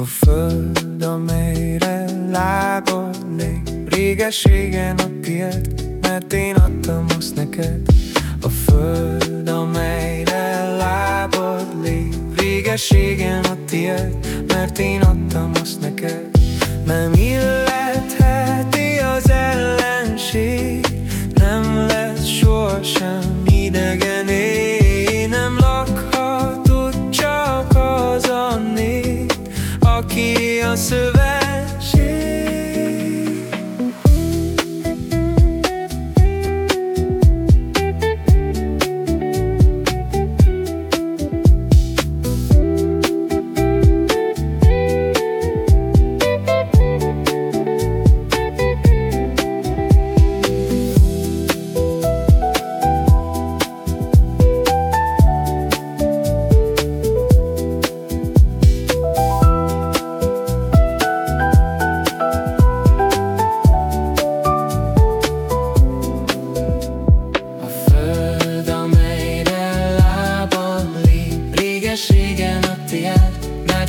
A föld, amelyre lágodnék Réges-régen a tiéd Mert én adtam azt neked. A föld, amelyre lábad lép. Régességen a tiéd, mert én adtam azt neked. Nem illet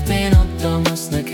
been up, though, must not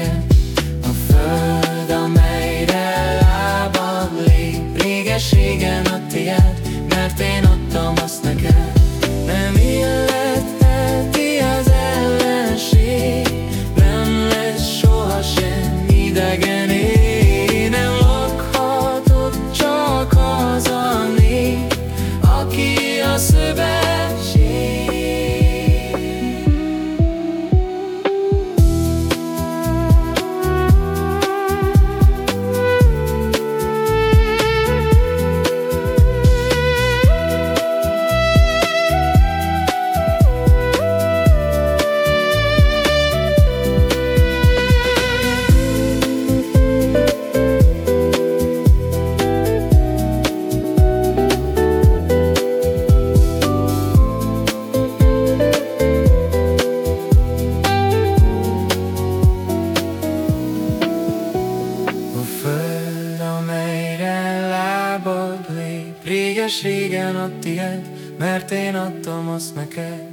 és régen a tied, mert én adtam azt neked.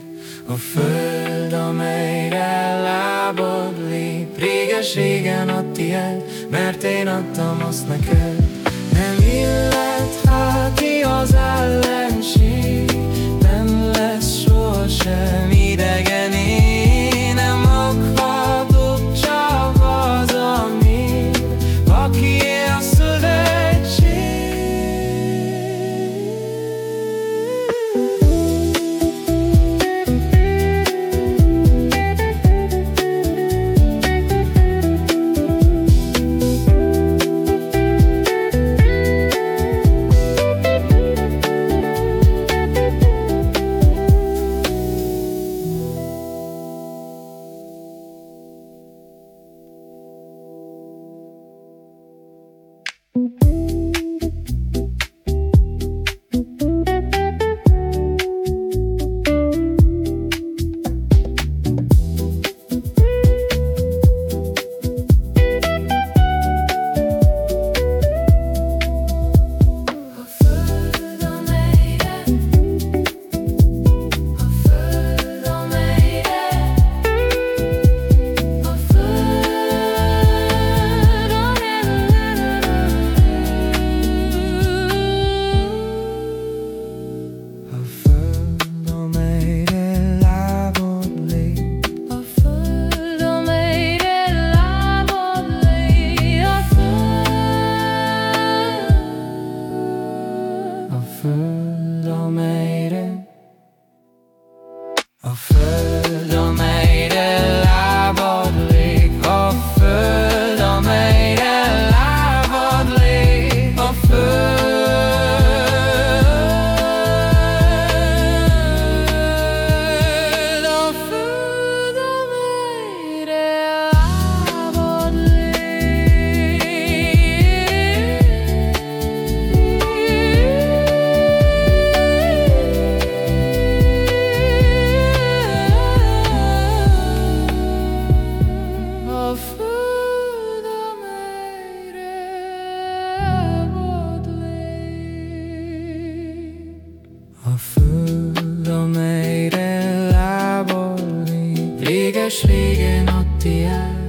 A föld, amelyre lábad lép, réges régen a tied, mert én adtam azt neked. Nem illet Réges-régen a tiéd